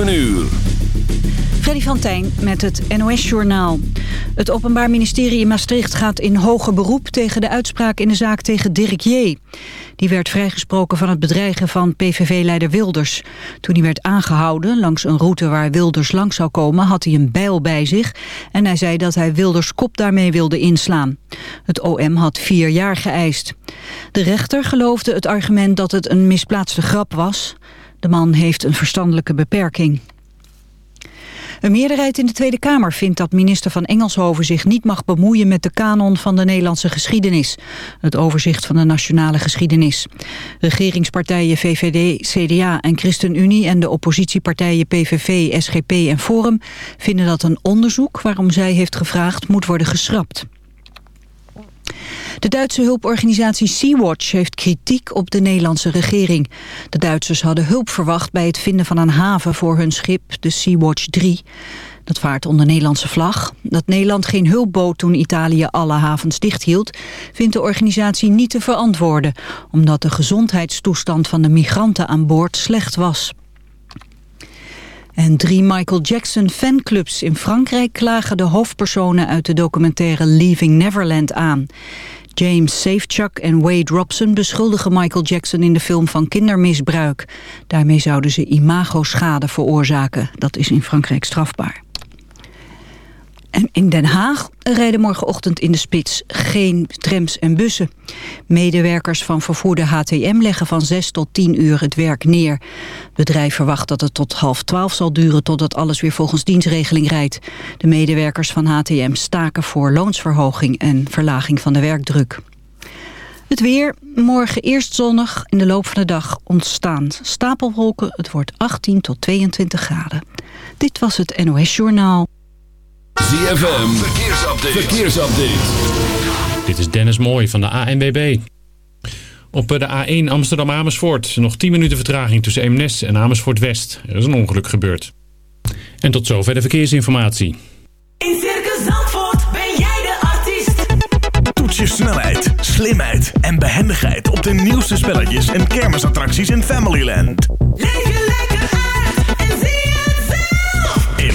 7 uur. Freddy van Tijn met het NOS-journaal. Het Openbaar Ministerie in Maastricht gaat in hoger beroep... tegen de uitspraak in de zaak tegen Dirk J. Die werd vrijgesproken van het bedreigen van PVV-leider Wilders. Toen hij werd aangehouden langs een route waar Wilders langs zou komen... had hij een bijl bij zich en hij zei dat hij Wilders kop daarmee wilde inslaan. Het OM had vier jaar geëist. De rechter geloofde het argument dat het een misplaatste grap was... De man heeft een verstandelijke beperking. Een meerderheid in de Tweede Kamer vindt dat minister van Engelshoven zich niet mag bemoeien met de kanon van de Nederlandse geschiedenis. Het overzicht van de nationale geschiedenis. Regeringspartijen VVD, CDA en ChristenUnie en de oppositiepartijen PVV, SGP en Forum vinden dat een onderzoek waarom zij heeft gevraagd moet worden geschrapt. De Duitse hulporganisatie Sea-Watch heeft kritiek op de Nederlandse regering. De Duitsers hadden hulp verwacht bij het vinden van een haven voor hun schip, de Sea-Watch 3. Dat vaart onder Nederlandse vlag. Dat Nederland geen hulp bood toen Italië alle havens dichthield... vindt de organisatie niet te verantwoorden... omdat de gezondheidstoestand van de migranten aan boord slecht was. En drie Michael Jackson fanclubs in Frankrijk klagen de hoofdpersonen uit de documentaire Leaving Neverland aan. James Safechuck en Wade Robson beschuldigen Michael Jackson in de film van kindermisbruik. Daarmee zouden ze imagoschade veroorzaken. Dat is in Frankrijk strafbaar. En in Den Haag rijden morgenochtend in de spits geen trams en bussen. Medewerkers van vervoerder HTM leggen van 6 tot 10 uur het werk neer. Het bedrijf verwacht dat het tot half 12 zal duren totdat alles weer volgens dienstregeling rijdt. De medewerkers van HTM staken voor loonsverhoging en verlaging van de werkdruk. Het weer, morgen eerst zonnig, in de loop van de dag ontstaan stapelwolken. Het wordt 18 tot 22 graden. Dit was het NOS Journaal. ZFM, verkeersupdate. verkeersupdate. Dit is Dennis Mooij van de ANWB. Op de A1 Amsterdam-Amersfoort nog 10 minuten vertraging tussen Eemnes en Amersfoort-West. Er is een ongeluk gebeurd. En tot zover de verkeersinformatie. In Circus Zandvoort ben jij de artiest. Toets je snelheid, slimheid en behendigheid op de nieuwste spelletjes en kermisattracties in Familyland. Leef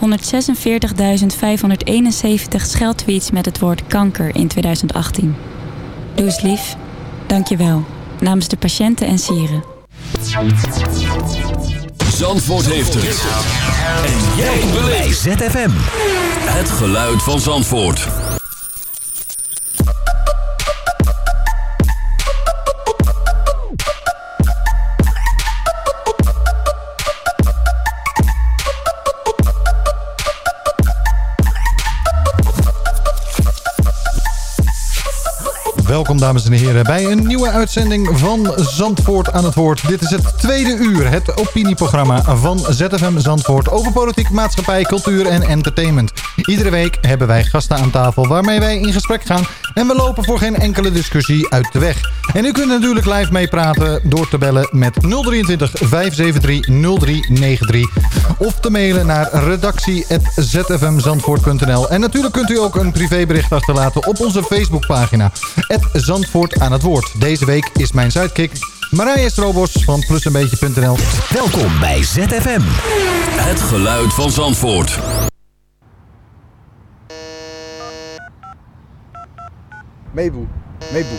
146.571 scheldtweets met het woord kanker in 2018. Doe eens lief. Dank je wel. Namens de patiënten en sieren. Zandvoort heeft het. En jij beleeft ZFM. het geluid van Zandvoort. Welkom dames en heren bij een nieuwe uitzending van Zandvoort aan het woord. Dit is het tweede uur, het opinieprogramma van ZFM Zandvoort over politiek, maatschappij, cultuur en entertainment. Iedere week hebben wij gasten aan tafel waarmee wij in gesprek gaan. En we lopen voor geen enkele discussie uit de weg. En u kunt natuurlijk live meepraten door te bellen met 023 573 0393. Of te mailen naar redactie.zfmzandvoort.nl. En natuurlijk kunt u ook een privébericht achterlaten op onze Facebookpagina. Zandvoort aan het woord. Deze week is mijn sidekick Marije Strobos van plusenbeetje.nl. Welkom bij ZFM. Het geluid van Zandvoort. Meeboe, meeboe.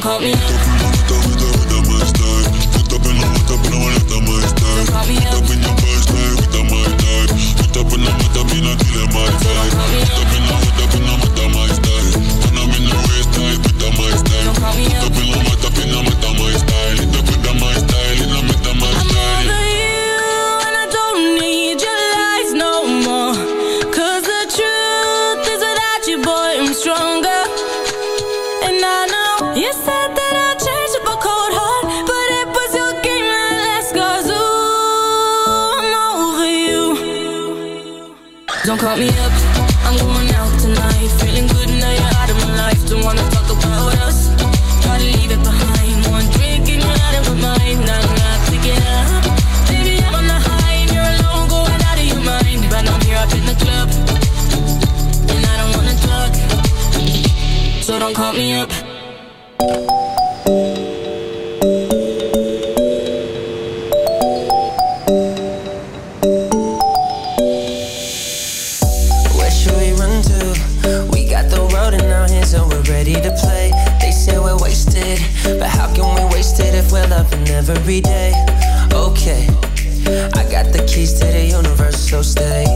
don't call me don't call me up. Where should we run to? We got the road in our hands, so we're ready to play. They say we're wasted, but how can we waste it if we're loving every day? Okay, I got the keys to the universe, so stay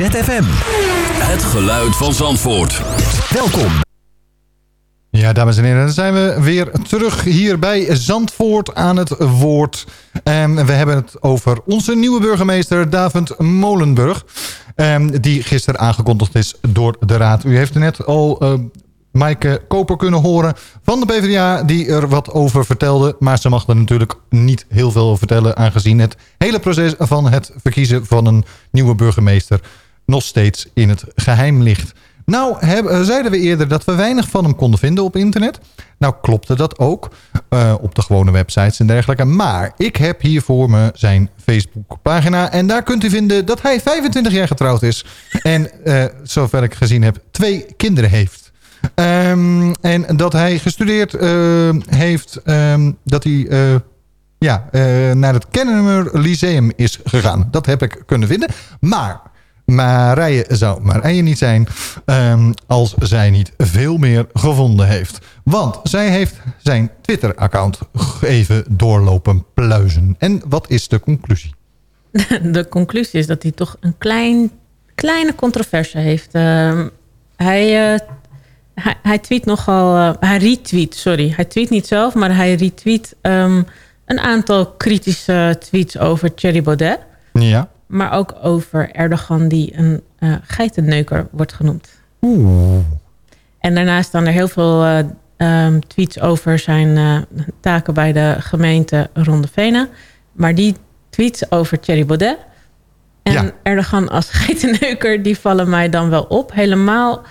ZFM. Het geluid van Zandvoort. Welkom. Ja, dames en heren, dan zijn we weer terug hier bij Zandvoort aan het woord. En we hebben het over onze nieuwe burgemeester David Molenburg. em, die gisteren aangekondigd is door de Raad. U heeft er net al eh Maaike Koper kunnen horen van de PvdA... die er wat over vertelde. Maar ze mag er natuurlijk niet heel veel over vertellen... aangezien het hele proces van het verkiezen van een nieuwe burgemeester... nog steeds in het geheim ligt. Nou eh, zeiden we eerder dat we weinig van hem konden vinden op internet. Nou klopte dat ook eh, op de gewone websites en dergelijke. Maar ik heb hier voor me zijn Facebookpagina. En daar kunt u vinden dat hij 25 jaar getrouwd is. En eh, zover ik gezien heb, twee kinderen heeft. Ehm, en dat hij gestudeerd heeft, ehm, dat hij ja, naar het Kennemer Lyceum is gegaan. Dat heb ik kunnen vinden. Maar Marije zou Marije niet zijn ehm, als zij niet veel meer gevonden heeft. Want zij heeft zijn Twitter-account even doorlopen pluizen. En wat is de conclusie? de conclusie is dat hij toch een klein, kleine controverse heeft. Ehm, hij, eh, hij, hij tweet nogal... eh, hij retweet, sorry. Hij tweet niet zelf, maar hij retweet ehm, een aantal kritische tweets over Thierry Baudet. Ja. Maar ook over Erdogan die een eh, geitenneuker wordt genoemd. Oeh. En daarnaast staan er heel veel eh, ehm, tweets over zijn eh, taken bij de gemeente Ronde Venen. Maar die tweets over Thierry Baudet en Erdogan als geitenneuker... die vallen mij dan wel op. Helemaal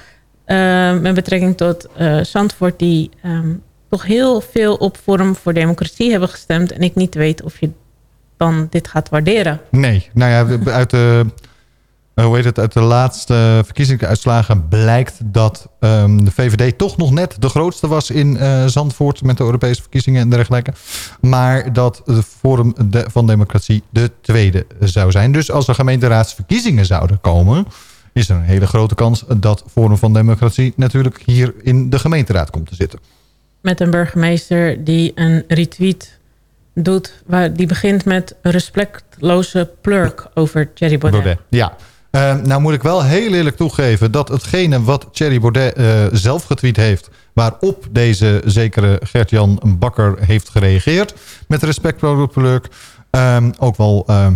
met betrekking tot Zandvoort... die ehm, toch heel veel op Forum voor Democratie hebben gestemd... en ik niet weet of je dan dit gaat waarderen. Nee, nou ja, uit de, eh, hoe heet het, uit de laatste verkiezingsuitslagen blijkt dat ehm, de VVD toch nog net de grootste was in eh, Zandvoort met de Europese verkiezingen en dergelijke. Maar dat de Forum de- van Democratie de tweede zou zijn. Dus als er gemeenteraadsverkiezingen zouden komen, is er een hele grote kans dat Forum van Democratie natuurlijk hier in de gemeenteraad komt te zitten. met een burgemeester die een retweet doet... Waar, die begint met respectloze plurk over Thierry Baudet. Ja. Eh, nou moet ik wel heel eerlijk toegeven dat hetgene wat Thierry Baudet eh, zelf getweet heeft... waarop deze zekere Gert-Jan Bakker heeft gereageerd... met respect voor de pluk, ehm, ook wel ehm,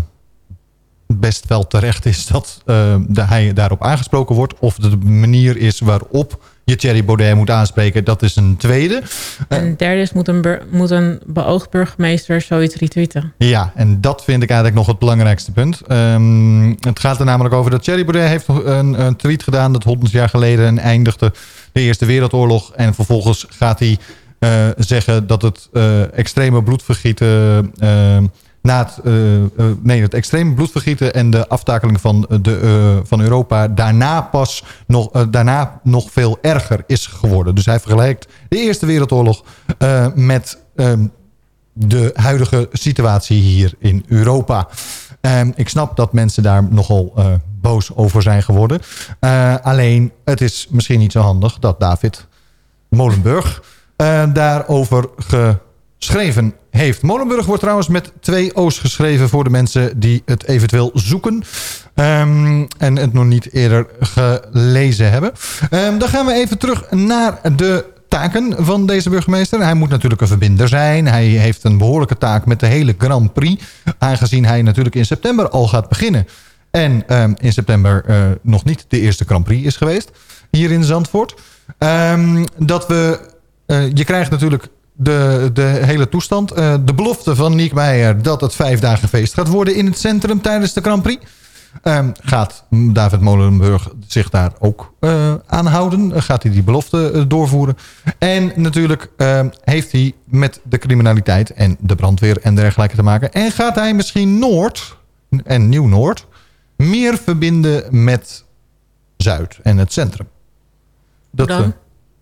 best wel terecht is dat eh, de, hij daarop aangesproken wordt. Of de manier is waarop je Thierry Baudet moet aanspreken, dat is een tweede. Eh, En derde is, moet een, moet een beoogd burgemeester zoiets retweeten. Ja, en dat vind ik eigenlijk nog het belangrijkste punt. Ehm, het gaat er namelijk over dat Thierry Baudet heeft een, een tweet gedaan... dat 100 jaar geleden en eindigde de Eerste Wereldoorlog. En vervolgens gaat hij eh, zeggen dat het eh, extreme bloedvergieten... eh, na het, eh, eh, nee, het extreme bloedvergieten en de aftakeling van, de, eh, van Europa... Daarna, pas nog, daarna nog veel erger is geworden. Dus hij vergelijkt de Eerste Wereldoorlog met... ehm, de huidige situatie hier in Europa. Ehm, ik snap dat mensen daar nogal boos over zijn geworden. Alleen, het is misschien niet zo handig dat David Molenburg eh, daarover geschreven heeft. Molenburg wordt trouwens met twee O's geschreven... voor de mensen die het eventueel zoeken. Ehm, en het nog niet eerder gelezen hebben. Ehm, dan gaan we even terug naar de taken van deze burgemeester. Hij moet natuurlijk een verbinder zijn. Hij heeft een behoorlijke taak met de hele Grand Prix. Aangezien hij natuurlijk in september al gaat beginnen. En ehm, in september eh, nog niet de eerste Grand Prix is geweest. Hier in Zandvoort. Dat we, eh, je krijgt natuurlijk de, de hele toestand. Eh, de belofte van Niek Meijer dat het vijf dagen feest gaat worden in het centrum tijdens de Grand Prix. Ehm, gaat David Molenburg zich daar ook uh, aan houden? Gaat hij die belofte uh, doorvoeren? En natuurlijk uh, heeft hij met de criminaliteit en de brandweer en dergelijke te maken. En gaat hij misschien Noord en Nieuw-Noord meer verbinden met Zuid en het centrum? Dat, eh,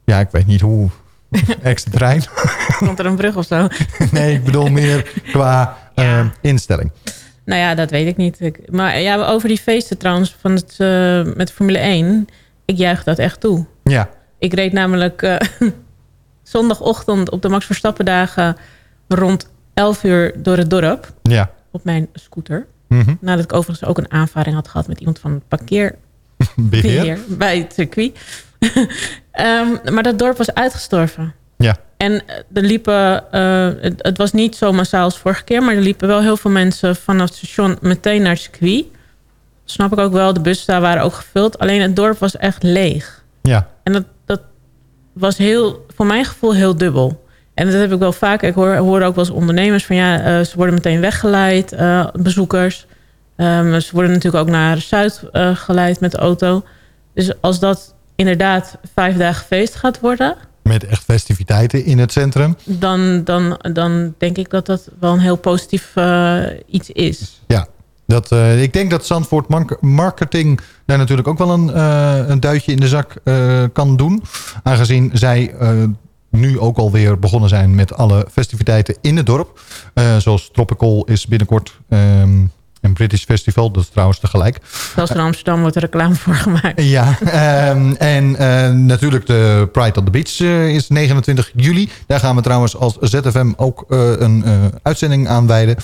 ja, ik weet niet hoe. Extra trein. Komt er een brug of zo? nee, ik bedoel meer qua eh, instelling. Nou ja, dat weet ik niet. Ik- maar ja, over die feesten trouwens van het, eh, met Formule 1. Ik juich dat echt toe. Ja. Ik reed namelijk eh, zondagochtend op de Max Verstappen dagen rond 11 uur door het dorp. Ja. Op mijn scooter. Mhm. Nadat ik overigens ook een aanvaring had gehad met iemand van het parkeerbeheer Beheer. bij het circuit. Ehm, maar dat dorp was uitgestorven. Ja. En eh, er liepen, eh, het, het was niet zo massaal als vorige keer, maar er liepen wel heel veel mensen vanaf het station meteen naar het circuit. Snap ik ook wel, de bussen daar waren ook gevuld. Alleen het dorp was echt leeg. Ja. En dat, dat was heel, voor mijn gevoel heel dubbel. En dat heb ik wel vaak. Ik hoor, hoor ook wel eens ondernemers van ja, eh, ze worden meteen weggeleid, bezoekers. Ehm, ze worden natuurlijk ook naar Zuid geleid met de auto. Dus als dat inderdaad vijf dagen feest gaat worden, Met echt festiviteiten in het centrum. dan, dan, dan denk ik dat dat wel een heel positief eh, iets is. Ja, dat, eh, ik denk dat Zandvoort Mark- Marketing daar natuurlijk ook wel een, eh, een duitje in de zak kan doen. Aangezien zij nu ook alweer begonnen zijn met alle festiviteiten in het dorp. Zoals Tropical is binnenkort. ehm, en British Festival, dat is trouwens tegelijk. Zelfs in Amsterdam wordt er reclame voor gemaakt. Ja, ehm, en eh, natuurlijk de Pride on the Beach eh, is 29 juli. Daar gaan we trouwens als ZFM ook eh, een uitzending aan wijden.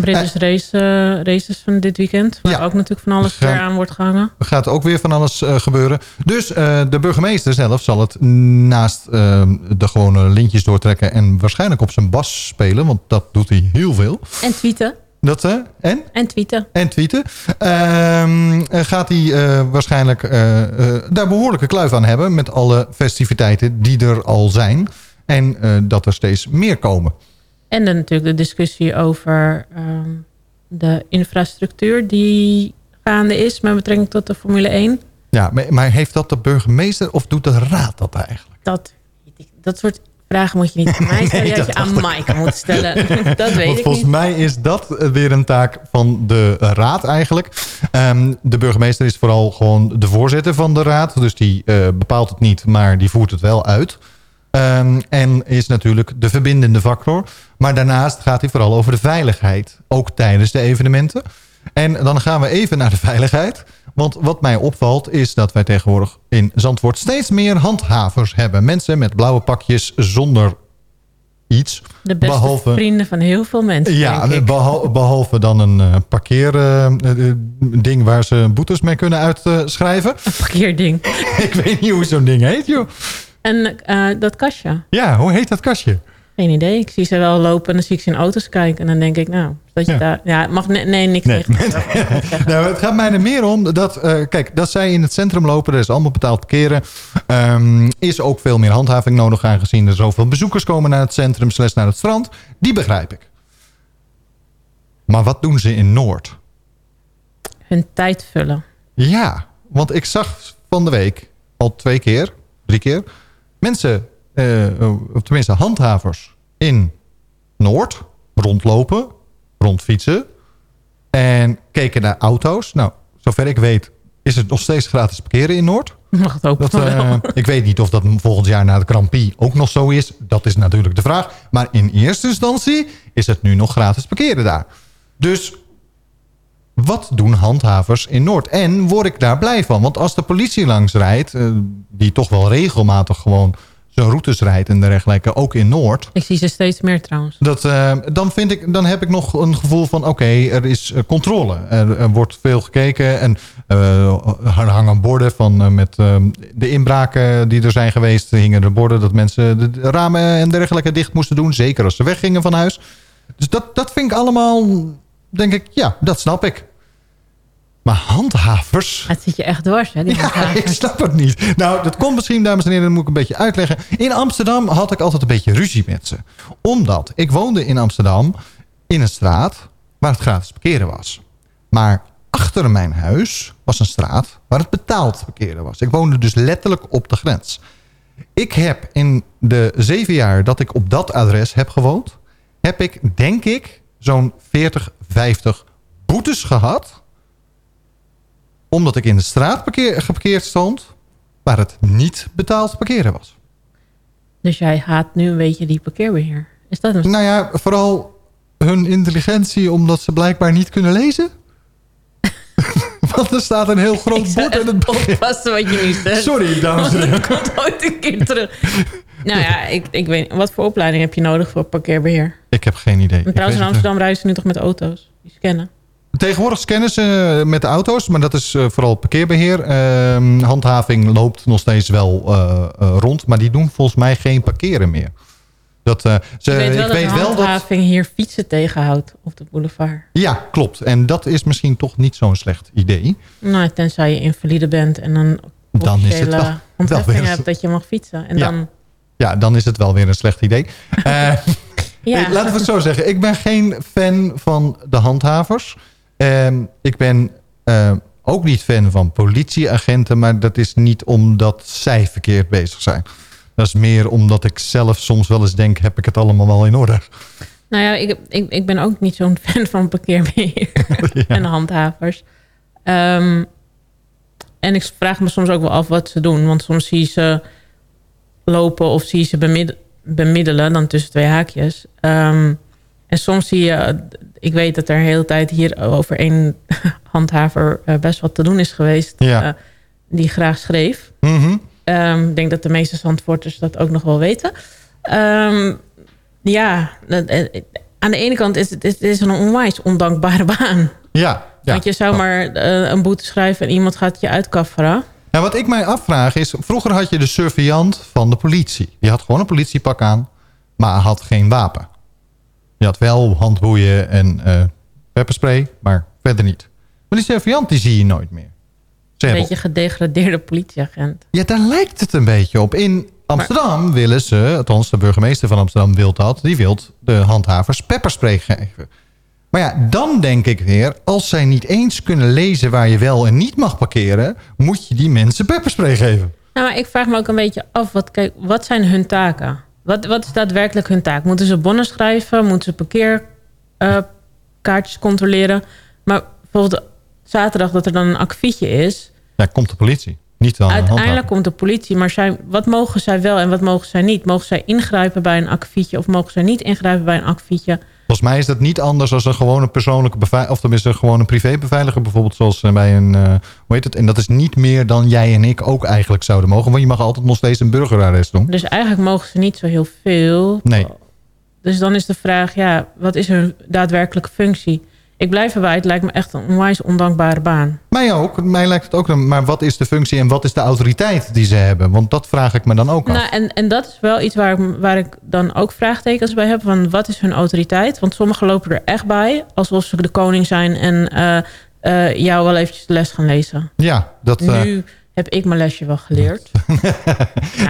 British race, races van dit weekend. Waar ook natuurlijk van alles weer aan wordt gehangen. Er gaat ook weer van alles gebeuren. Dus de burgemeester zelf zal het naast eh, de gewone lintjes doortrekken... en waarschijnlijk op zijn bas spelen, want dat doet hij heel veel. En tweeten. Dat, eh, en? En tweeten. En tweeten. Ehm, eh, gaat hij eh, waarschijnlijk daar behoorlijke kluif aan hebben... met alle festiviteiten die er al zijn. En dat er steeds meer komen. En dan natuurlijk de discussie over ehm, de infrastructuur die gaande is met betrekking tot de Formule 1. Ja, maar, maar heeft dat de burgemeester of doet de raad dat eigenlijk? Dat, weet ik. dat soort vragen moet je niet aan mij stellen. Nee, dat je aan. Maaike moeten stellen. dat weet Want ik volgens niet. mij is dat weer een taak van de raad eigenlijk. Ehm, de burgemeester is vooral gewoon de voorzitter van de raad. Dus die eh, bepaalt het niet, maar die voert het wel uit. Ehm, en is natuurlijk de verbindende factor. Maar daarnaast gaat hij vooral over de veiligheid. Ook tijdens de evenementen. En dan gaan we even naar de veiligheid. Want wat mij opvalt is dat wij tegenwoordig in Zandvoort steeds meer handhavers hebben. Mensen met blauwe pakjes zonder iets. De beste behalve, vrienden van heel veel mensen, ja, denk ik. behal- behalve dan een eh, parkeerding waar ze boetes mee kunnen uitschrijven. Een parkeerding. ik weet niet hoe zo'n ding heet, joh. En eh, dat kastje. Ja, hoe heet dat kastje? Geen idee. Ik zie ze wel lopen en dan zie ik ze in auto's kijken. En dan denk ik, nou, dat je Ja. daar... Ja, mag nee, nee niks Nee. nou, het gaat mij er meer om dat, eh, kijk, dat zij in het centrum lopen, er is allemaal betaald parkeren, ehm, is ook veel meer handhaving nodig aangezien er zoveel bezoekers komen naar het centrum, slash naar het strand. Die begrijp ik. Maar wat doen ze in Noord? Hun tijd vullen. Ja, want ik zag van de week al twee keer, drie keer, mensen, of tenminste handhavers in Noord rondlopen, rondfietsen en keken naar auto's. Nou, zover ik weet is het nog steeds gratis parkeren in Noord. Mag het van eh, ik weet niet of dat volgend jaar na de Grand Prix ook nog zo is. Dat is natuurlijk de vraag. Maar in eerste instantie is het nu nog gratis parkeren daar. Dus wat doen handhavers in Noord? En word ik daar blij van? Want als de politie langs rijdt... eh, die toch wel regelmatig gewoon zijn routes rijdt en dergelijke... ook in Noord... Ik zie ze steeds meer trouwens. Dat, eh, dan, vind ik, dan heb ik nog een gevoel van, oké, er is eh, controle. Er, er wordt veel gekeken en eh, er hangen borden van met de inbraken die er zijn geweest. hingen er borden dat mensen de, de ramen en dergelijke dicht moesten doen. Zeker als ze weggingen van huis. Dus dat, dat vind ik allemaal, denk ik, ja, dat snap ik. Maar handhavers... Het zit je echt dwars, hè? Die Ja, ik snap het niet. Nou, dat komt misschien, dames en heren, dat moet ik een beetje uitleggen. In Amsterdam had ik altijd een beetje ruzie met ze. Omdat ik woonde in Amsterdam in een straat waar het gratis parkeren was. Maar achter mijn huis was een straat waar het betaald parkeren was. Ik woonde dus letterlijk op de grens. Ik heb in de zeven jaar dat ik op dat adres heb gewoond... heb ik, denk ik, zo'n 40, 50 boetes gehad omdat ik in de straat parkeer, geparkeerd stond... waar het niet betaald parkeren was. Dus jij haat nu een beetje die parkeerbeheer. Is dat een... Nou ja, vooral hun intelligentie... omdat ze blijkbaar niet kunnen lezen. Want er staat een heel groot bord in het. Oppassen wat je nu zegt. Sorry, dames en heren. komt ooit een keer terug. nou ja, ik, ik weet Wat voor opleiding heb je nodig voor parkeerbeheer? Ik heb geen idee. En trouwens, in Amsterdam ze nu toch met auto's? Die scannen. Tegenwoordig scannen ze met de auto's, maar dat is eh, vooral parkeerbeheer. Ehm, handhaving loopt nog steeds wel eh, eh, rond, maar die doen volgens mij geen parkeren meer. Dat, eh, ze, ik weet wel ik dat weet de wel dat. handhaving hier fietsen tegenhoudt op de boulevard. Ja, klopt. En dat is misschien toch niet zo'n slecht idee. Nou, tenzij je invalide bent en een Dan is het wel- ontheffing weer- hebt dat je mag fietsen. En Ja. dan, Ja, dan is het wel weer een slecht idee. Eh, Ja. laten we het zo zeggen. Ik ben geen fan van de handhavers. Ehm, ik ben eh, ook niet fan van politieagenten. Maar dat is niet omdat zij verkeerd bezig zijn. Dat is meer omdat ik zelf soms wel eens denk... heb ik het allemaal wel in orde? nou ja, ik, ik, ik ben ook niet zo'n fan van parkeerbeheer en handhavers. Ehm, en ik vraag me soms ook wel af wat ze doen. Want soms zie je ze lopen of zie je ze bemid- bemiddelen, dan tussen twee haakjes. Ehm, en soms zie je, ik weet dat er de hele tijd hier over één handhaver eh, best wat te doen is geweest. Ja. eh, die graag schreef. Mhm. Ehm, ik denk dat de meeste Zandvoorters dat ook nog wel weten. Ehm, ja, eh, aan de ene kant is het, het is een onwijs ondankbare baan. Ja, ja. Want je zou maar een boete schrijven en iemand gaat je uitkafferen. Nou, wat ik mij afvraag is... vroeger had je de surveillant van de politie. Die had gewoon een politiepak aan, maar had geen wapen. Je had wel handboeien en eh pepperspray, maar verder niet. Maar die surveillant die zie je nooit meer. Een beetje gedegradeerde politieagent. Ja, daar lijkt het een beetje op. In Amsterdam willen ze, althans de burgemeester van Amsterdam wil dat... die wil de handhavers pepperspray geven. Maar ja, dan denk ik weer... als zij niet eens kunnen lezen waar je wel en niet mag parkeren... moet je die mensen pepperspray geven. Nou, maar ik vraag me ook een beetje af, wat, kijk, wat zijn hun taken? Wat, wat is daadwerkelijk hun taak? Moeten ze bonnen schrijven? Moeten ze parkeerkaartjes controleren? Maar bijvoorbeeld zaterdag dat er dan een akkefietje is... Ja, komt de politie. Niet dan Uiteindelijk komt de politie, maar zij, wat mogen zij wel en wat mogen zij niet? Mogen zij ingrijpen bij een akkefietje of mogen zij niet ingrijpen bij een akkefietje? Volgens mij is dat niet anders dan een gewone persoonlijke beveiliger... of tenminste gewoon een privébeveiliger bijvoorbeeld... zoals eh, bij een... eh, hoe heet het? En dat is niet meer dan jij en ik ook eigenlijk zouden mogen. Want je mag altijd nog steeds een burgerarrest doen. Dus eigenlijk mogen ze niet zo heel veel. Nee. Dus dan is de vraag, ja, wat is hun daadwerkelijke functie? Ik blijf erbij, het lijkt me echt een onwijs ondankbare baan. Mij ook. Mij lijkt het ook. Maar wat is de functie en wat is de autoriteit die ze hebben? Want dat vraag ik me dan ook af. Nou, en, en dat is wel iets waar ik, waar ik dan ook vraagtekens bij heb. Van wat is hun autoriteit? Want sommigen lopen er echt bij. Alsof ze de koning zijn en eh, eh, jou wel eventjes de les gaan lezen. Ja, dat... eh, Nu heb ik mijn lesje wel geleerd.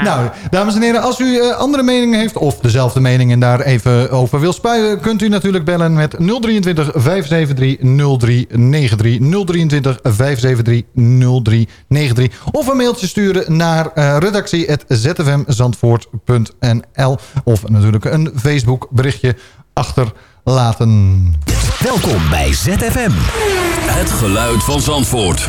Nou, dames en heren, als u eh, andere meningen heeft... of dezelfde mening en daar even over wil spuien... kunt u natuurlijk bellen met 023 573 0393. 023 573 0393. Of een mailtje sturen naar uh, redactie.zfmzandvoort.nl. Of natuurlijk een Facebook berichtje achterlaten. Welkom bij ZFM. Het geluid van Zandvoort.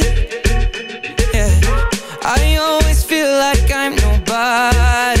Nobody.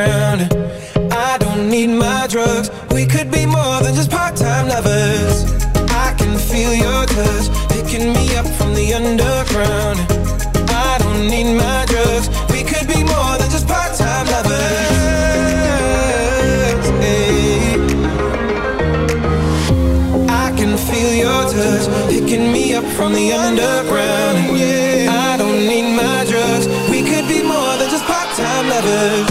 around. I don't need my drugs. We could be more than just part-time lovers. I can feel your touch Picking me up from the underground. I don't need my drugs. We could be more than just part-time lovers. I can feel your touch Picking me up from the underground. Yeah. I don't need my drugs. We could be more than just part-time lovers.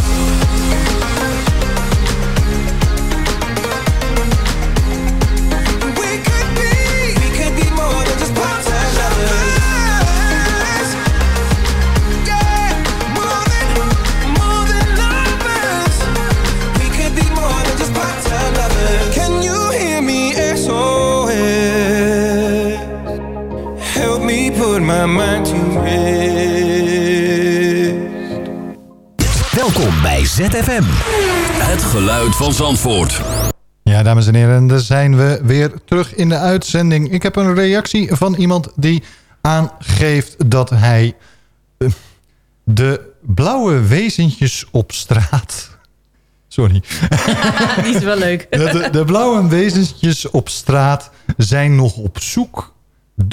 ZFM. Het geluid van Zandvoort. Ja, dames en heren, daar zijn we weer terug in de uitzending. Ik heb een reactie van iemand die aangeeft dat hij eh, de blauwe wezentjes op straat... Sorry. Die is wel leuk. De, de, de blauwe wezentjes op straat zijn nog op zoek...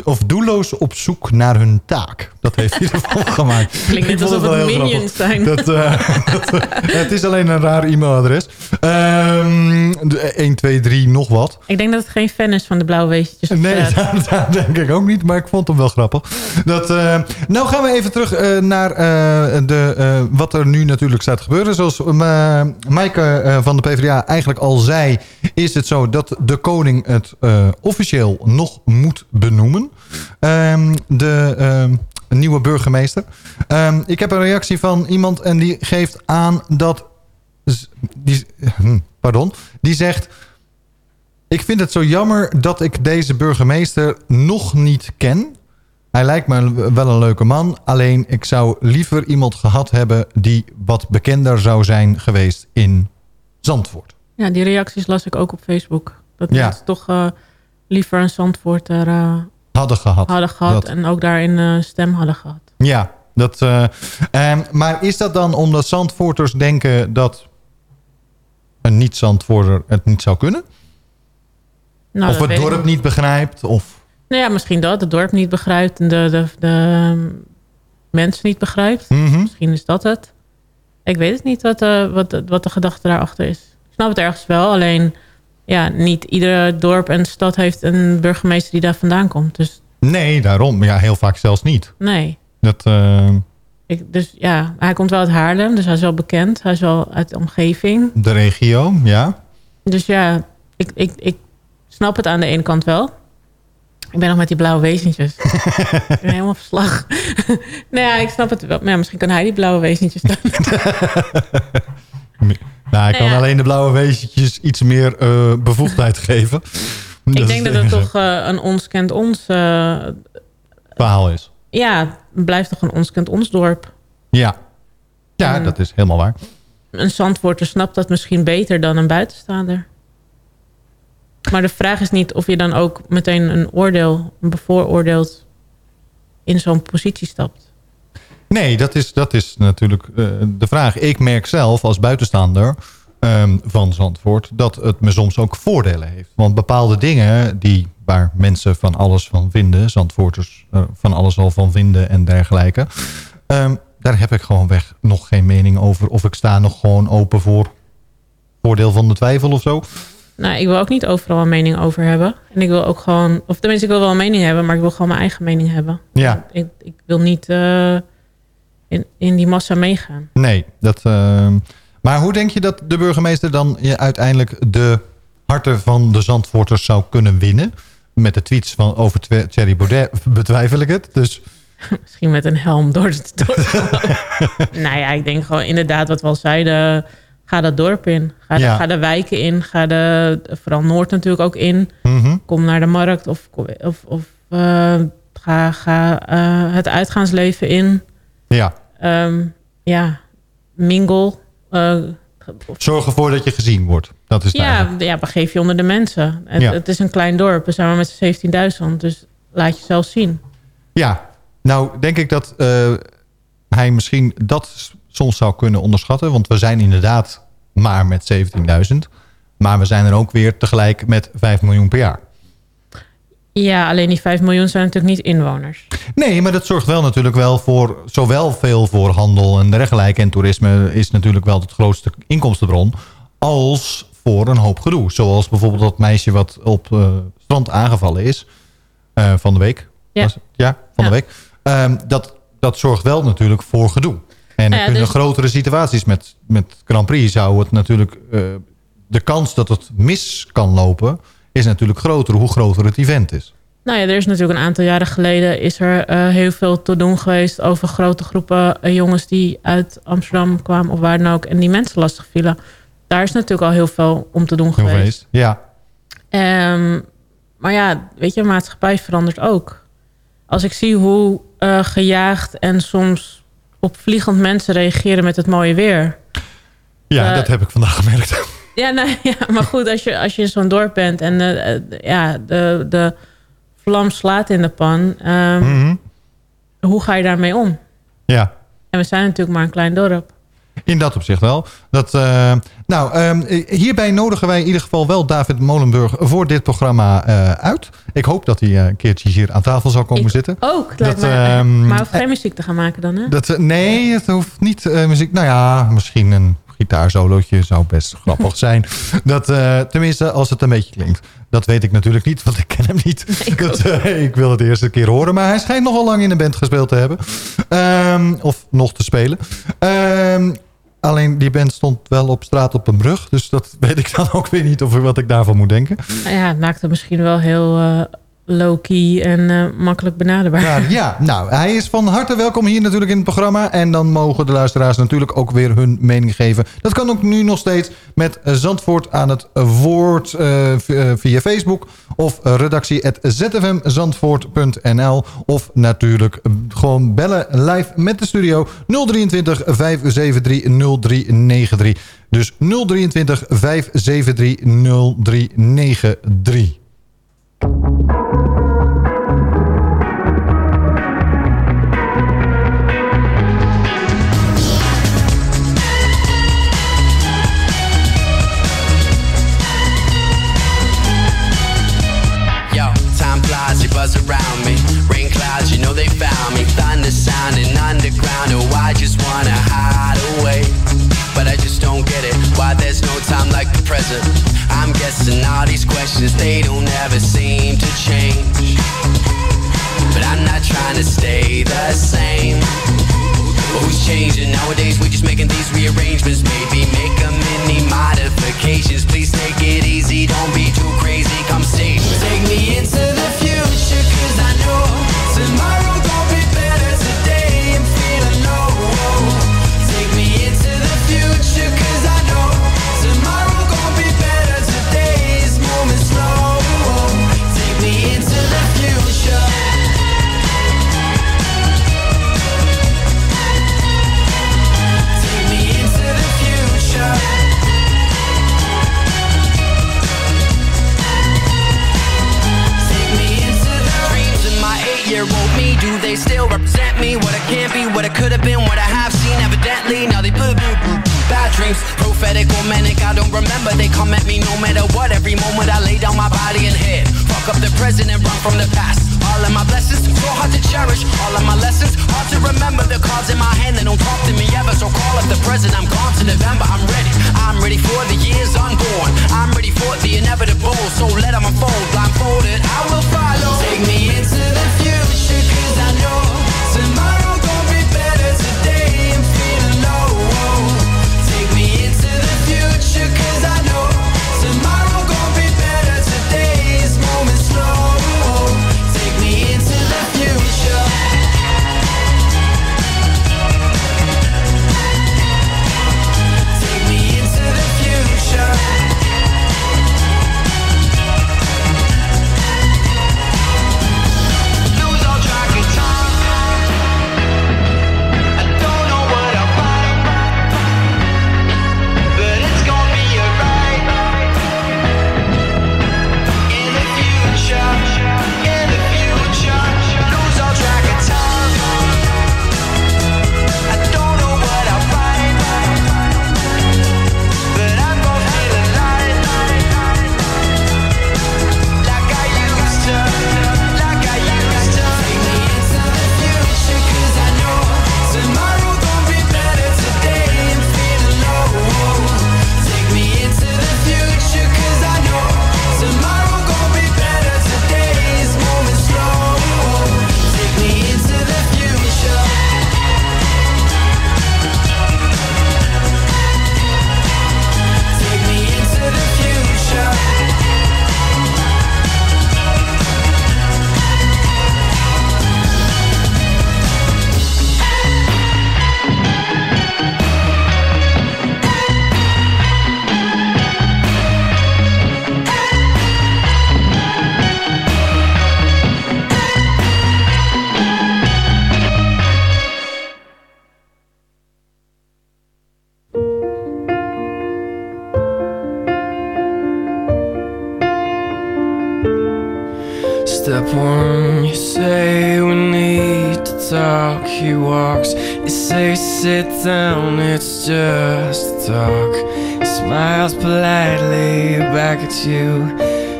of doelloos op zoek naar hun taak. Dat heeft hij ervan gemaakt. Klinkt net alsof het heel minions grappig. zijn. Dat, eh, dat, het is alleen een raar e-mailadres. De 1, 2, 3, nog wat. Ik denk dat het geen fan is van de blauwe weesjes. op Nee, dat, dat denk ik ook niet, maar ik vond hem wel grappig. Dat, eh, nou gaan we even terug eh, naar de, wat er nu natuurlijk staat gebeuren. Zoals Maaike van de PvdA eigenlijk al zei... is het zo dat de koning het officieel nog moet benoemen. Ehm, de ehm, nieuwe burgemeester. Ehm, ik heb een reactie van iemand en die geeft aan dat... Die, hm, pardon, die zegt... Ik vind het zo jammer dat ik deze burgemeester nog niet ken. Hij lijkt me wel een leuke man. Alleen ik zou liever iemand gehad hebben... die wat bekender zou zijn geweest in Zandvoort. Ja, die reacties las ik ook op Facebook. Dat Ja. mensen toch eh, liever een Zandvoorter eh Hadden gehad. hadden gehad. Dat- En ook daarin eh stem hadden gehad. Ja, dat, eh, ehm, maar is dat dan omdat Zandvoorters denken... dat een niet-Zandvoorter het niet zou kunnen? Nou, of het dorp niet. begrijpt? Of... Nou ja, misschien dat. Het dorp niet begrijpt en de, de, de mensen niet begrijpt. Mhm. Misschien is dat het. Ik weet het niet wat, de wat, wat de gedachte daarachter is. Ik snap het ergens wel, alleen ja, niet ieder dorp en stad heeft een burgemeester die daar vandaan komt. Dus Nee, daarom. Ja, heel vaak zelfs niet. nee. Dat, eh, Ik, dus ja, hij komt wel uit Haarlem, dus hij is wel bekend. Hij is wel uit de omgeving. de regio, ja. Dus ja, ik, ik, ik snap het aan de ene kant wel. Ik ben nog met die blauwe wezentjes. ik ben helemaal verslag. nou ja, ik snap het wel. Maar ja, misschien kan hij die blauwe wezentjes dan. Nou, ik kan Nou ja. alleen de blauwe wezentjes iets meer eh, bevoegdheid geven. ik denk dat het toch eh, een ons kent ons... eh, verhaal is. ja, het blijft toch een ons kent ons dorp. Ja, ja En- dat is helemaal waar. Een Zandvoorter snapt dat misschien beter dan een buitenstaander. Maar de vraag is niet of je dan ook meteen een oordeel, een bevooroordeeld in zo'n positie stapt. Nee, dat is, dat is natuurlijk eh, de vraag. Ik merk zelf als buitenstaander ehm, van Zandvoort... dat het me soms ook voordelen heeft. Want bepaalde dingen die, waar mensen van alles van vinden... Zandvoorters eh, van alles al van vinden en dergelijke... ehm, daar heb ik gewoon weg nog geen mening over. Of ik sta nog gewoon open voor voordeel van de twijfel of zo. Nou, ik wil ook niet overal een mening over hebben. En ik wil ook gewoon, of tenminste, ik wil wel een mening hebben, maar ik wil gewoon mijn eigen mening hebben. Ja. Ik, ik wil niet eh, in, in die massa meegaan. Nee, dat, eh, maar hoe denk je dat de burgemeester dan ja, uiteindelijk de harten van de Zandvoorters zou kunnen winnen? Met de tweets van, over Thierry Baudet betwijfel ik het. Dus Misschien met een helm door het dorp. nou ja, ik denk gewoon inderdaad wat we al zeiden. Ga dat dorp in. Ga, de, ga de wijken in. Ga de, vooral Noord natuurlijk ook in. Mhm. Kom naar de markt. Of, of, of eh, ga, ga eh, het uitgaansleven in. Ja, Ehm, ja, mingle. Eh, zorg ervoor dat je gezien wordt. Dat is ja, ja, begeef je onder de mensen. Het, Ja. het is een klein dorp. We zijn maar met z'n 17.000. Dus laat jezelf zien. Ja, nou denk ik dat eh, hij misschien dat soms zou kunnen onderschatten. Want we zijn inderdaad maar met 17.000. Maar we zijn er ook weer tegelijk met 5 miljoen per jaar. Ja, alleen die 5 miljoen zijn natuurlijk niet inwoners. Nee, maar dat zorgt wel natuurlijk wel voor zowel veel voor handel en dergelijke. En toerisme is natuurlijk wel het grootste inkomstenbron. Als voor een hoop gedoe. Zoals bijvoorbeeld dat meisje wat op eh strand aangevallen is. eh, van de week. Ja. Van de week. Ehm, dat, dat zorgt wel natuurlijk voor gedoe. En dan Nou ja, kunnen dus- grotere situaties met, met Grand Prix zou het natuurlijk... eh, de kans dat het mis kan lopen is natuurlijk groter hoe groter het event is. Nou ja, er is natuurlijk een aantal jaren geleden... is er eh, heel veel te doen geweest over grote groepen eh, jongens... die uit Amsterdam kwamen of waar dan ook... en die mensen lastig vielen. Daar is natuurlijk al heel veel om te doen geweest. Ja, Ehm, maar ja, weet je, maatschappij verandert ook. Als ik zie hoe eh, gejaagd en soms opvliegend mensen reageren met het mooie weer. ja dat heb ik vandaag gemerkt. Ja, nou, ja maar goed, als je, als je in zo'n dorp bent en eh, eh, ja, de, de vlam slaat in de pan. ehm, Mhm. Hoe ga je daarmee om? Ja. En we zijn natuurlijk maar een klein dorp. In dat opzicht wel. Dat, eh, nou, ehm, hierbij nodigen wij in ieder geval wel David Molenburg voor dit programma uit. Ik hoop dat hij een keertje hier aan tafel zal komen zitten. Ook, Dat, ehm, maar hoef geen muziek te gaan maken dan, hè? Dat, nee, het hoeft niet muziek. Nou ja, misschien een gitaarsolootje zou best grappig zijn. Dat, eh, tenminste, als het een beetje klinkt. Dat weet ik natuurlijk niet, want ik ken hem niet. Ik, dat, eh, ik wil het de eerste keer horen. Maar hij schijnt nogal lang in een band gespeeld te hebben. Ehm, of nog te spelen. Ehm, alleen die band stond wel op straat op een brug. Dus dat weet ik dan ook weer niet of wat ik daarvan moet denken. Nou ja, het maakt het misschien wel heel eh, low-key en eh, makkelijk benaderbaar. Ja, nou, hij is van harte welkom hier natuurlijk in het programma. En dan mogen de luisteraars natuurlijk ook weer hun mening geven. Dat kan ook nu nog steeds met Zandvoort aan het woord eh, eh, via Facebook. Of redactie.zfmzandvoort.nl Of natuurlijk eh, gewoon bellen live met de studio 023 573 0393. Dus 023 573 0393. Present. I'm guessing all these questions, they don't ever seem to change. But I'm not trying to stay the same. But who's changing? Nowadays we're just making these rearrangements. Maybe make a mini modifications. Please take it easy, don't be too crazy. Come me. Take me into the future, cause I know tomorrow they still represent me? What I can't be, what I could have been, what I have seen. Evidently, now they boo boo boo. Bad dreams, prophetic or manic. I don't remember. They come at me no matter what. Every moment I lay down my body and head. Fuck up the present and run from the past. All of my blessings, so hard to cherish. All of my lessons, hard to remember. The cards in my hand, they don't talk to me ever. So call up the present. I'm gone to November. I'm ready. I'm ready for the years unborn. I'm ready for the inevitable. So let them unfold. Blindfolded, I will follow. Take me into the future, cause I know smiles politely back at you.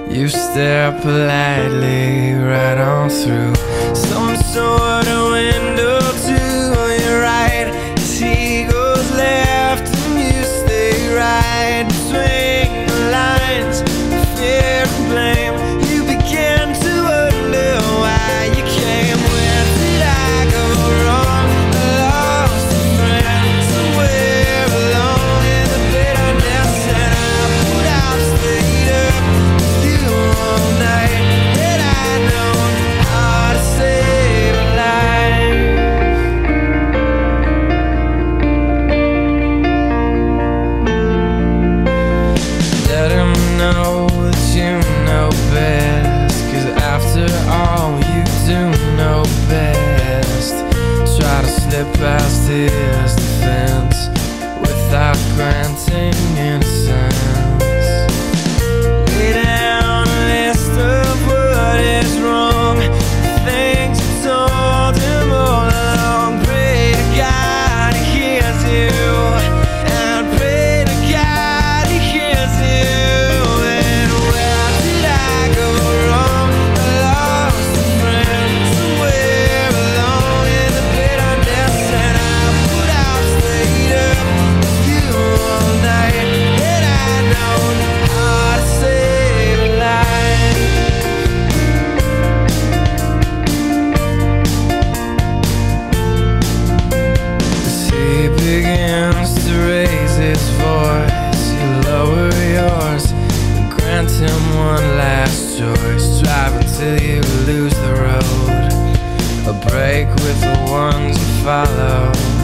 You stare politely right on through some sort of window. with the ones you follow.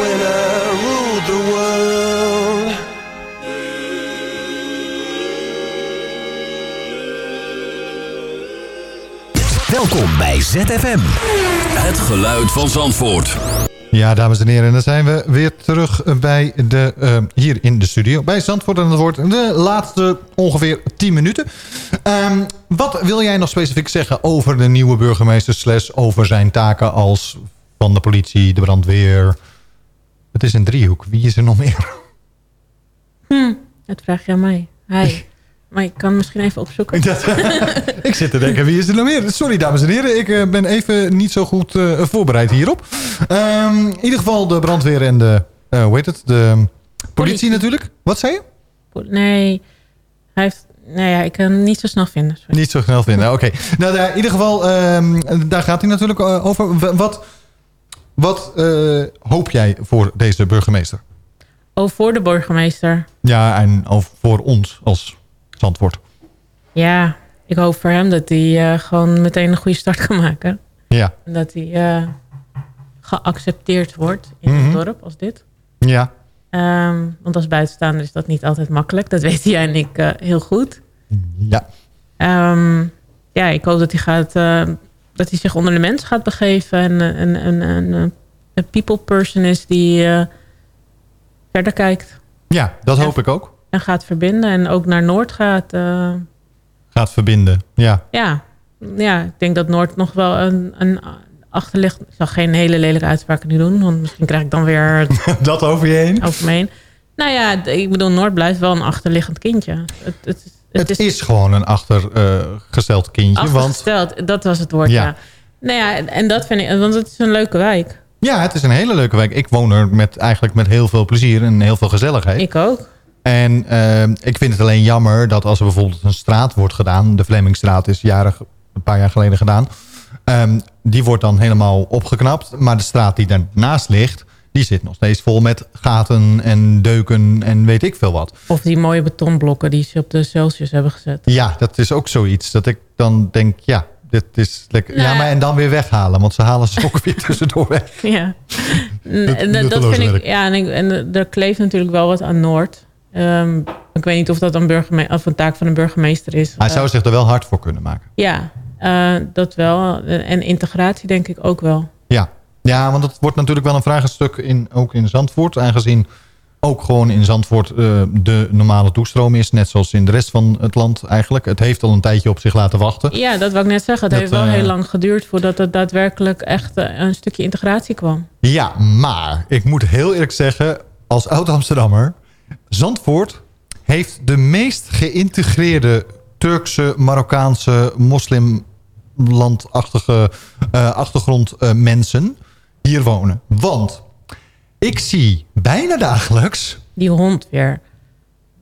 When I ruled the world. Welkom bij ZFM. Het geluid van Zandvoort. Ja, dames en heren, dan zijn we weer terug bij de, eh, hier in de studio. Bij Zandvoort en het woord de laatste ongeveer 10 minuten. Ehm, wat wil jij nog specifiek zeggen over de nieuwe burgemeester... slash over zijn taken als van de politie, de brandweer? Het is een driehoek. Wie is er nog meer? Hm, dat vraag je aan mij. Hij. Maar ik kan misschien even opzoeken. ik zit te denken, wie is er nog meer? Sorry, dames en heren. Ik eh, ben even niet zo goed eh, voorbereid hierop. Ehm, in ieder geval de brandweer en de... eh, hoe heet het? De politie, natuurlijk. Wat zei je? Nee, hij heeft... Nee, ja, ik kan hem niet zo snel vinden. sorry. Niet zo snel vinden, oké. Nou, daar- in ieder geval, ehm, daar gaat hij natuurlijk over. Wat, wat eh, hoop jij voor deze burgemeester? Oh, voor de burgemeester. Ja, en of voor ons als Zandvoort. Ja, ik hoop voor hem dat hij eh, gewoon meteen een goede start kan maken. Ja. En dat hij eh, geaccepteerd wordt in Mhm. het dorp als dit. Ja. Ehm, want als buitenstaander is dat niet altijd makkelijk. Dat weten jij en ik heel goed. Ja. Ehm, ja, ik hoop dat hij, gaat, dat hij zich onder de mensen gaat begeven. En eh, een, een, een, een, een people person is die eh, verder kijkt. Ja, dat hoop ik ook. En gaat verbinden. En ook naar Noord gaat. eh, Gaat verbinden, ja. ja. ja, ik denk dat Noord nog wel een, een achterlicht... Ik zal geen hele lelijke uitspraken nu doen. Want misschien krijg ik dan weer... dat over je heen? Over me heen. Nou ja, ik bedoel, Noord blijft wel een achterliggend kindje. Het, het, het, Het is, gewoon een achtergesteld kindje. Want Achtergesteld, dat was het woord, Ja. ja. Nou ja, en- dat vind ik... Want het is een leuke wijk. ja, het is een hele leuke wijk. Ik woon er met, eigenlijk met heel veel plezier en heel veel gezelligheid. Ik ook. En eh, ik vind het alleen jammer dat als er bijvoorbeeld een straat wordt gedaan... de Vlemingstraat is jaren, een paar jaar geleden gedaan... ehm, die wordt dan helemaal opgeknapt. Maar de straat die daarnaast ligt... die zit nog steeds vol met gaten en deuken en weet ik veel wat. Of die mooie betonblokken die ze op de Celsius hebben gezet. Ja, dat is ook zoiets. Dat ik dan denk, ja, dit is lekker. Ja, Nou, maar en dan weer weghalen. Want ze halen ze ook weer tussendoor weg. Ja. En dat, dat nutteloos vind ik... Ja, en, ik, en er kleeft natuurlijk wel wat aan Noord. Ehm, ik weet niet of dat een, of een taak van een burgemeester is. Hij zou zich er wel hard voor kunnen maken. Ja, eh, dat wel. En integratie denk ik ook wel. Ja. Ja, want het wordt natuurlijk wel een vraagstuk in, ook in Zandvoort. Aangezien ook gewoon in Zandvoort eh, de normale toestroom is. Net zoals in de rest van het land eigenlijk. Het heeft al een tijdje op zich laten wachten. Ja, dat wou ik net zeggen. Het Dat, heeft wel eh, heel lang geduurd voordat er daadwerkelijk echt eh, een stukje integratie kwam. Ja, maar ik moet heel eerlijk zeggen, als oud-Amsterdammer... Zandvoort heeft de meest geïntegreerde Turkse, Marokkaanse, moslimlandachtige eh, achtergrond eh, mensen hier wonen. Want Ik zie bijna dagelijks... Die hond weer.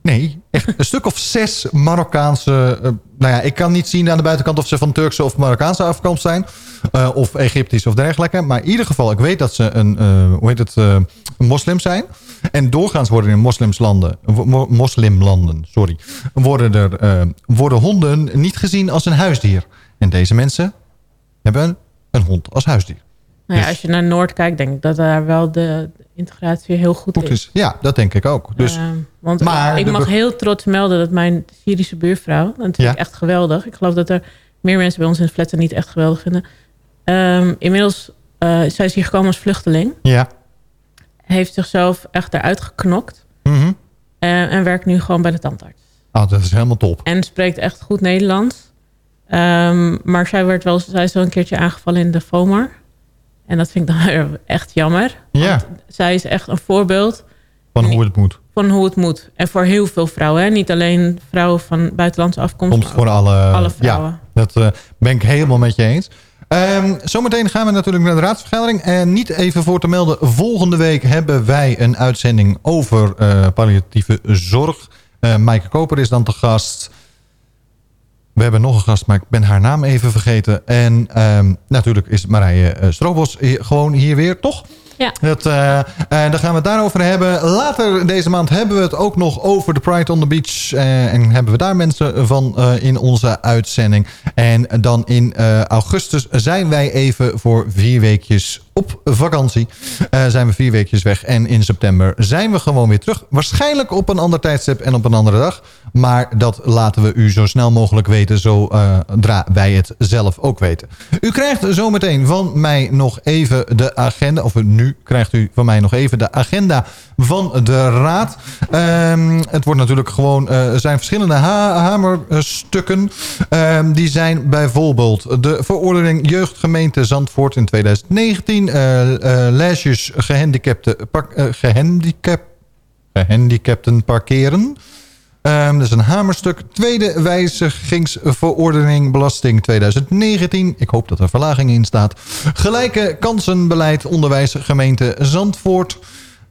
Nee, echt een stuk of zes Marokkaanse... eh, nou ja, ik kan niet zien aan de buitenkant of ze van Turkse of Marokkaanse afkomst zijn. eh, of Egyptisch of dergelijke. Maar in ieder geval, ik weet dat ze een, eh, hoe heet het, een moslim zijn. En doorgaans worden in moslimslanden, mo- moslimlanden, sorry, worden, er, worden honden niet gezien als een huisdier. En deze mensen hebben een, een hond als huisdier. Nou ja, als je naar Noord kijkt, denk ik dat daar wel de integratie heel goed, Goed is. is. Ja, dat denk ik ook. Dus, Ehm, want maar ik mag heel trots melden dat mijn Syrische buurvrouw... dat vind ik echt geweldig. Ik geloof dat er meer mensen bij ons in het flat het niet echt geweldig vinden. Ehm, inmiddels, eh zij is hier gekomen als vluchteling. ja. Heeft zichzelf echt eruit geknokt. Mhm. eh, en werkt nu gewoon bij de tandarts. Ah, dat is helemaal top. En spreekt echt goed Nederlands. Ehm, maar zij, werd wel, zij is wel een keertje aangevallen in de FOMAR. En dat vind ik dan echt jammer. Ja, Zij is echt een voorbeeld van hoe het moet. van hoe het moet. En voor heel veel vrouwen. Hè? Niet alleen vrouwen van buitenlandse afkomst. Komt voor alle, alle vrouwen. Ja, dat eh, ben ik helemaal met je eens. Ehm, zometeen gaan we natuurlijk naar de raadsvergadering. En niet even voor te melden, volgende week hebben wij een uitzending over eh, palliatieve zorg. Eh Maaike Koper is dan te gast. We hebben nog een gast, maar ik ben haar naam even vergeten. En ehm, natuurlijk is Marije eh, Stroobos hier- gewoon hier weer, toch? Ja. Eh, eh, dan gaan we het daarover hebben. Later deze maand hebben we het ook nog over de Pride on the Beach. eh, en hebben we daar mensen van in onze uitzending. En dan in augustus zijn wij even voor vier weekjes op vakantie. Zijn we vier weekjes weg. En in september zijn we gewoon weer terug. Waarschijnlijk op een ander tijdstip en op een andere dag. Maar dat laten we u zo snel mogelijk weten. Zodra wij het zelf ook weten. U krijgt zometeen van mij nog even de agenda. Of nu krijgt u van mij nog even de agenda van de raad. Ehm, het wordt natuurlijk gewoon... eh, er zijn verschillende ha hamerstukken. Ehm, die zijn bijvoorbeeld de verordening Jeugdgemeente Zandvoort in 2019. eh eh lijstjes gehandicapte, eh, gehandicap, gehandicapten parkeren. Ehm, dat is een hamerstuk. Tweede wijzigingsverordening belasting 2019. Ik hoop dat er verlaging in staat. Gelijke kansenbeleid onderwijs gemeente Zandvoort.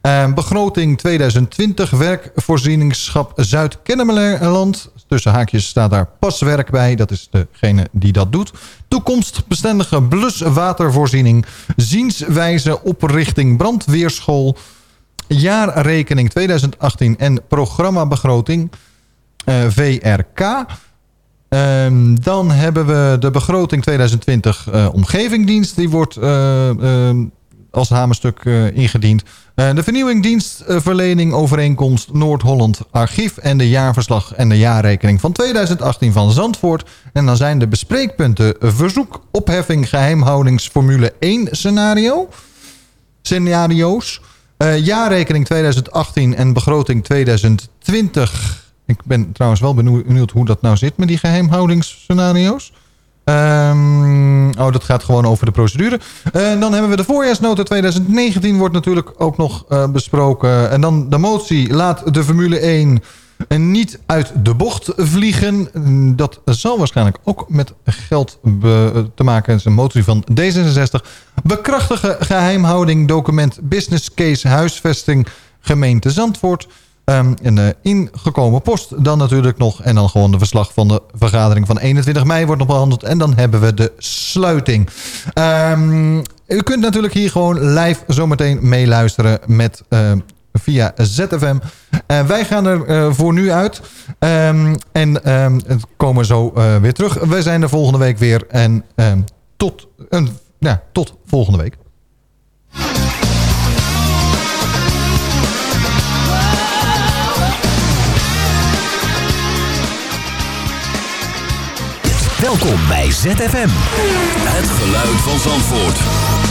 Ehm, begroting 2020 werkvoorzieningschap Zuid-Kennemerland. Tussen haakjes staat daar paswerk bij. Dat is degene die dat doet. Toekomstbestendige bluswatervoorziening. Zienswijze oprichting brandweerschool. Jaarrekening 2018 en programmabegroting eh, VRK. Ehm, dan hebben we de begroting 2020 eh, omgevingdienst. Die wordt eh, ehm, als hamerstuk ingediend. De vernieuwing dienstverlening overeenkomst Noord-Holland Archief... en de jaarverslag en de jaarrekening van 2018 van Zandvoort. En dan zijn de bespreekpunten verzoek, opheffing, geheimhoudingsformule 1 scenario... scenario's... Eh, jaarrekening 2018 en begroting 2020. Ik ben trouwens wel benieuwd, hoe dat nou zit met die geheimhoudingsscenario's. Ehm, oh, dat gaat gewoon over de procedure. En dan hebben we de voorjaarsnota 2019 wordt natuurlijk ook nog eh, besproken. En dan de motie laat de Formule 1 niet uit de bocht vliegen. Dat zal waarschijnlijk ook met geld te maken. Het is een motie van D66. Bekrachtigen geheimhouding document business case huisvesting gemeente Zandvoort. Ehm, en de ingekomen post dan natuurlijk nog. En dan gewoon de verslag van de vergadering van 21 mei wordt nog behandeld. En dan hebben we de sluiting. Ehm, u kunt natuurlijk hier gewoon live zometeen meeluisteren met... ehm, via ZFM. Eh, wij gaan er eh, voor nu uit. Ehm, en het komen zo eh, weer terug. We zijn er volgende week weer. En ehm, tot, een, ja, tot volgende week. Welkom bij ZFM. Het geluid van Zandvoort.